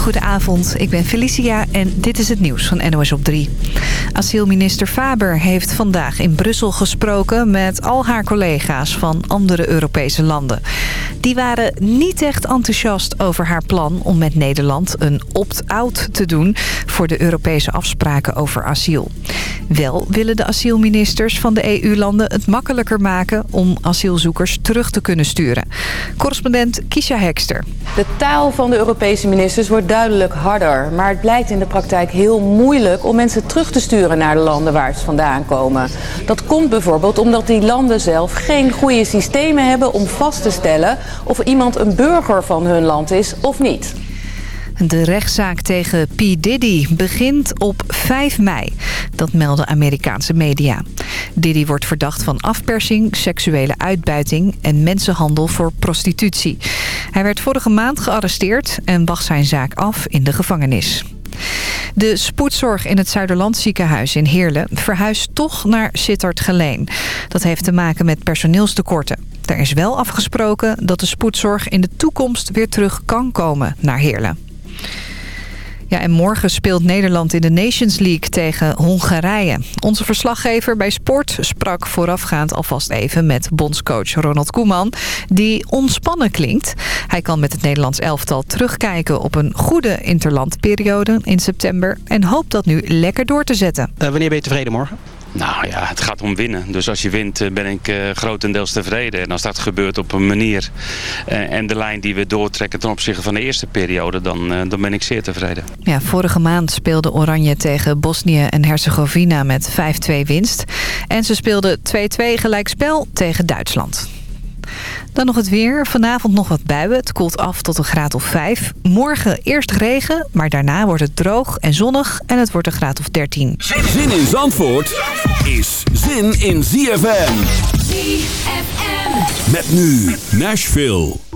Goedenavond, ik ben Felicia en dit is het nieuws van NOS op 3. Asielminister Faber heeft vandaag in Brussel gesproken met al haar collega's van andere Europese landen. Die waren niet echt enthousiast over haar plan om met Nederland een opt-out te doen voor de Europese afspraken over asiel. Wel willen de asielministers van de EU-landen het makkelijker maken om asielzoekers terug te kunnen sturen. Correspondent Kisha Hekster. De taal van de Europese ministers wordt duidelijk harder. Maar het blijkt in de praktijk heel moeilijk om mensen terug te sturen naar de landen waar ze vandaan komen. Dat komt bijvoorbeeld omdat die landen zelf geen goede systemen hebben om vast te stellen of iemand een burger van hun land is of niet. De rechtszaak tegen P. Diddy begint op 5 mei. Dat melden Amerikaanse media. Diddy wordt verdacht van afpersing, seksuele uitbuiting en mensenhandel voor prostitutie. Hij werd vorige maand gearresteerd en wacht zijn zaak af in de gevangenis. De spoedzorg in het Zuiderland ziekenhuis in Heerlen verhuist toch naar Sittard Geleen. Dat heeft te maken met personeelstekorten. Er is wel afgesproken dat de spoedzorg in de toekomst weer terug kan komen naar Heerlen. Ja, en morgen speelt Nederland in de Nations League tegen Hongarije. Onze verslaggever bij Sport sprak voorafgaand alvast even met bondscoach Ronald Koeman... die ontspannen klinkt. Hij kan met het Nederlands elftal terugkijken op een goede interlandperiode in september... en hoopt dat nu lekker door te zetten. Uh, wanneer ben je tevreden morgen? Nou ja, het gaat om winnen. Dus als je wint eh, ben ik uh, grotendeels tevreden. En als dat gebeurt op een manier uh, en de lijn die we doortrekken ten opzichte van de eerste periode, dan, dan ben ik zeer tevreden. Ja, vorige maand speelde Oranje tegen Bosnië en Herzegovina met 5-2 winst. En ze speelden 2-2 gelijkspel tegen Duitsland. Dan nog het weer. Vanavond nog wat buien. Het koelt af tot een graad of 5. Morgen eerst regen, maar daarna wordt het droog en zonnig. En het wordt een graad of 13. Zin in Zandvoort is zin in ZFM. ZFM. Met nu Nashville.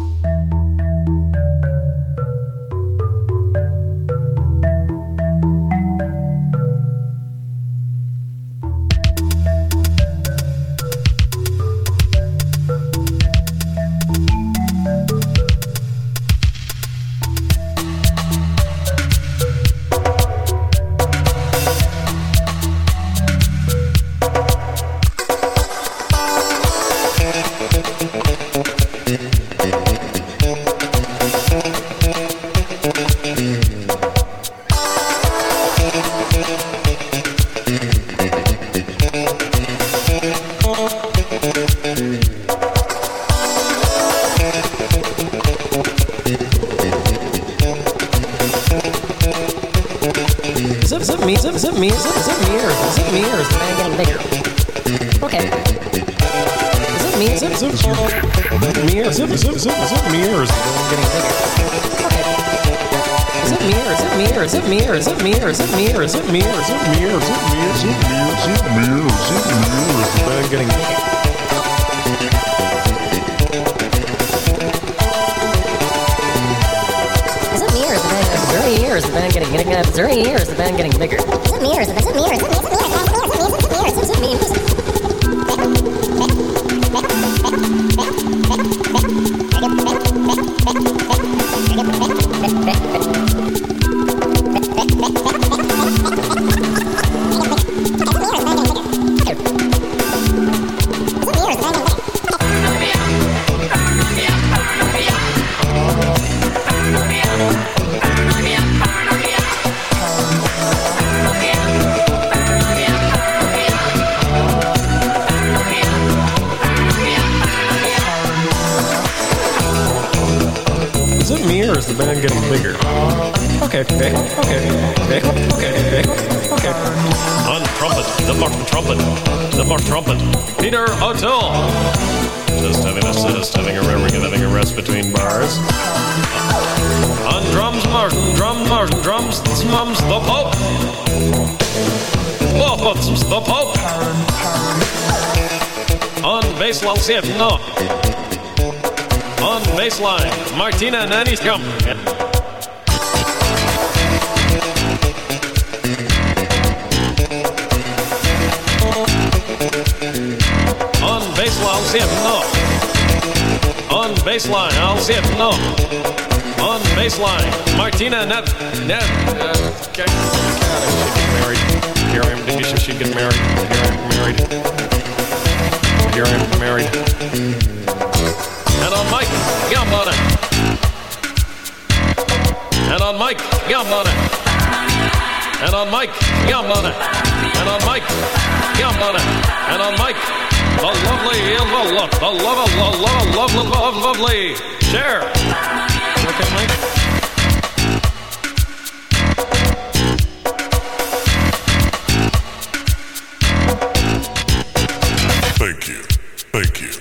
Hehehehe Martina Naniskam. On baseline, I'll see it, no. On baseline, I'll see it, no. On baseline, Martina Nev. Nev. Uh, okay. God, she get married. Here I am. You she get married? Here I am married. Here I am married. And on Mike Gambona. And on Mike Gambona. And on Mike Gambona. And on Mike Gambona. And on Mike. The lovely, the love, the love, the love, love, love, love, lovely. Share. Okay, Mike. Thank you. Thank you.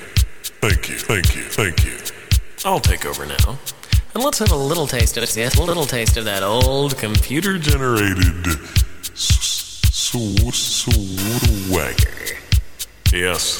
Thank you. Thank you. Thank you. I'll take over now. And let's have a little taste of it. Yes, A little taste of that old computer Generated s- swagger. Yes.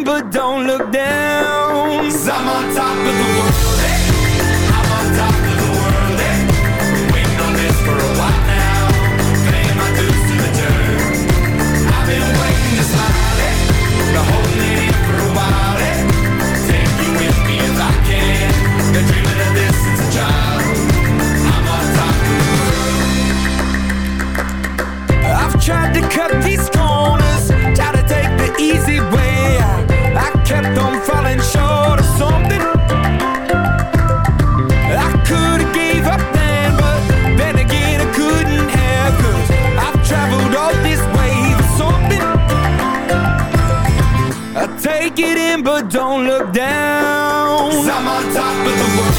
But don't look down. Cause I'm on top of the world, but don't look down. i I'm on top of the world.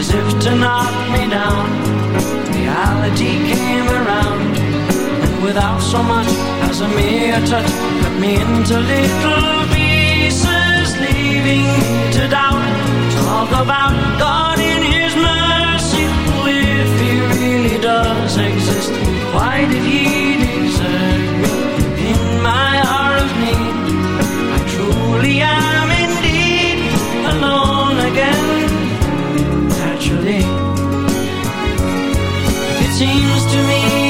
as if to knock me down. Reality came around, and without so much as a mere touch, cut me into little pieces, leaving me to doubt. Talk about God in His mercy, if He really does exist. Why did He desert me in my hour of need? I truly am. seems to me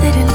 that it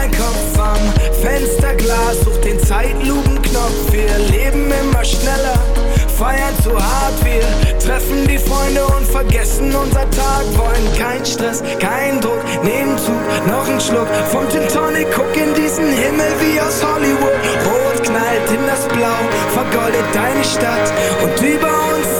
mein Kopf am Fensterglas, sucht den Zeitlupenknopf. Wir leben immer schneller, feiern zu hart. Wir treffen die Freunde und vergessen unser Tag. Wollen kein Stress, kein Druck, nehmen Zug, noch ein Schluck vom Gin Tonic. Guck in diesen Himmel wie aus Hollywood. Rot knallt in das Blau, vergoldet deine Stadt und über uns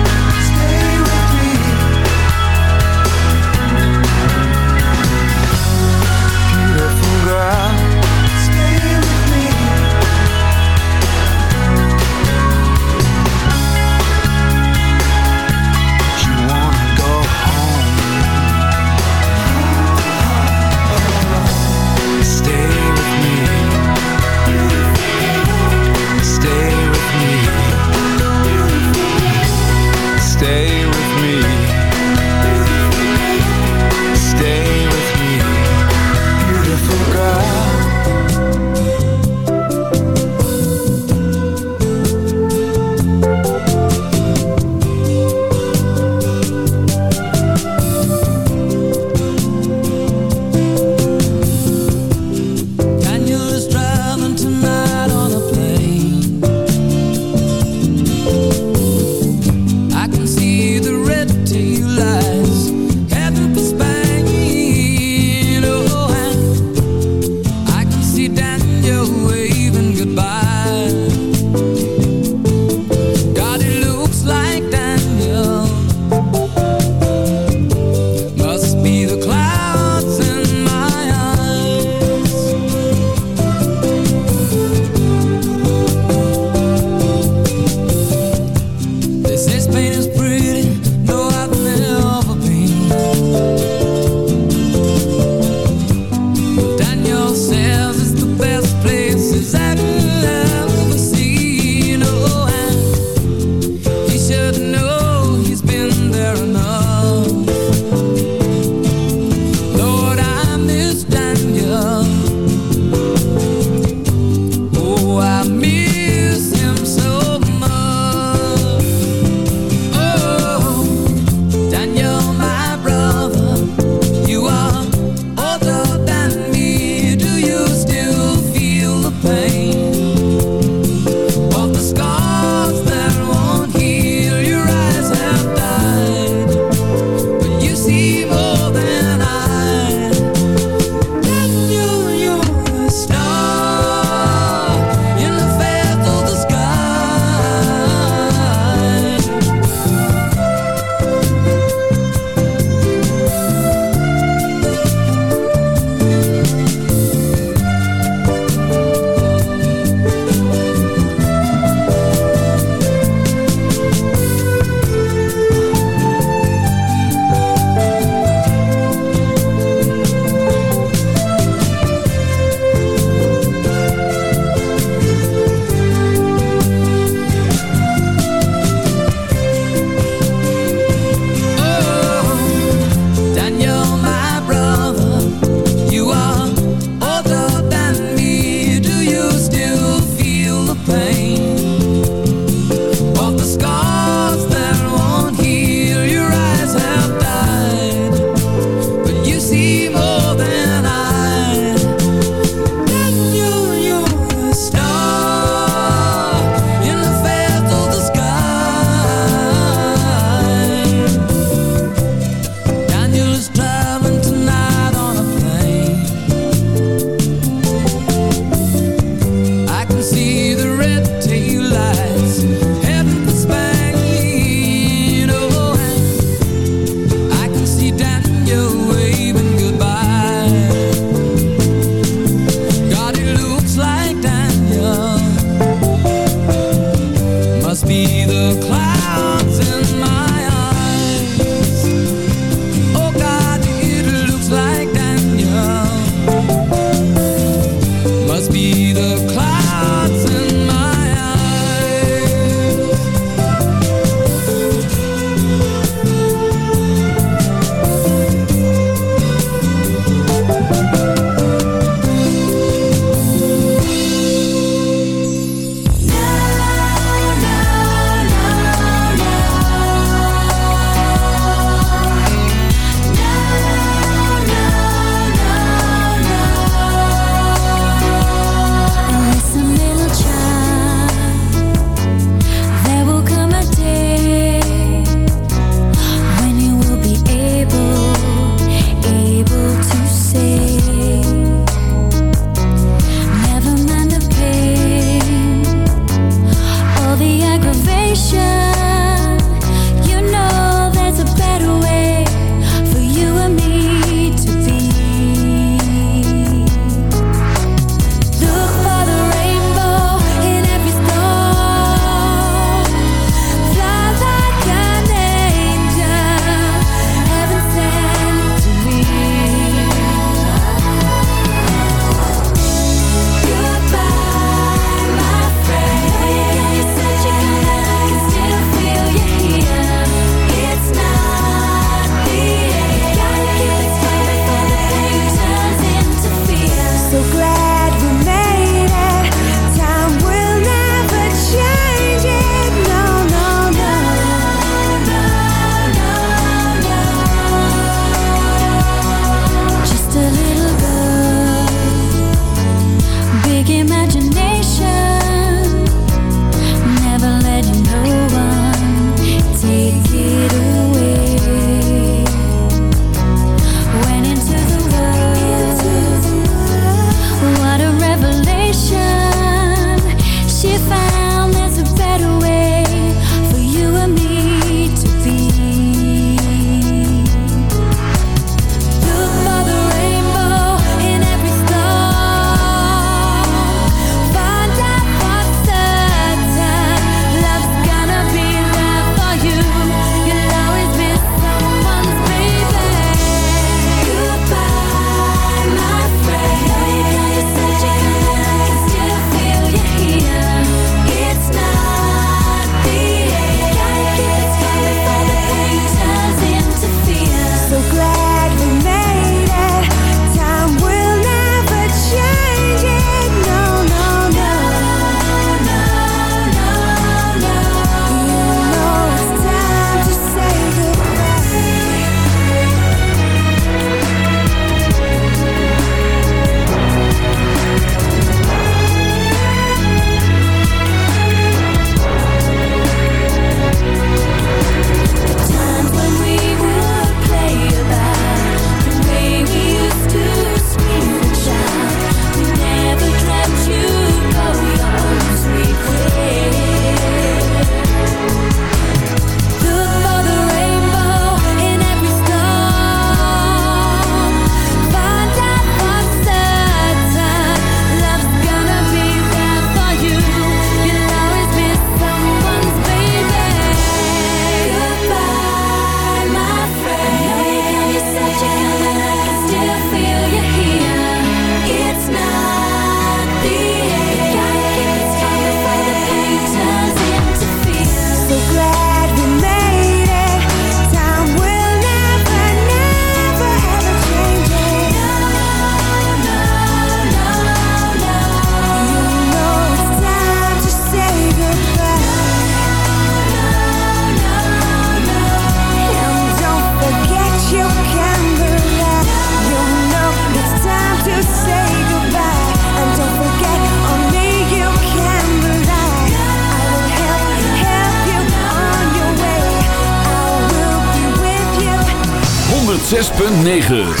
9.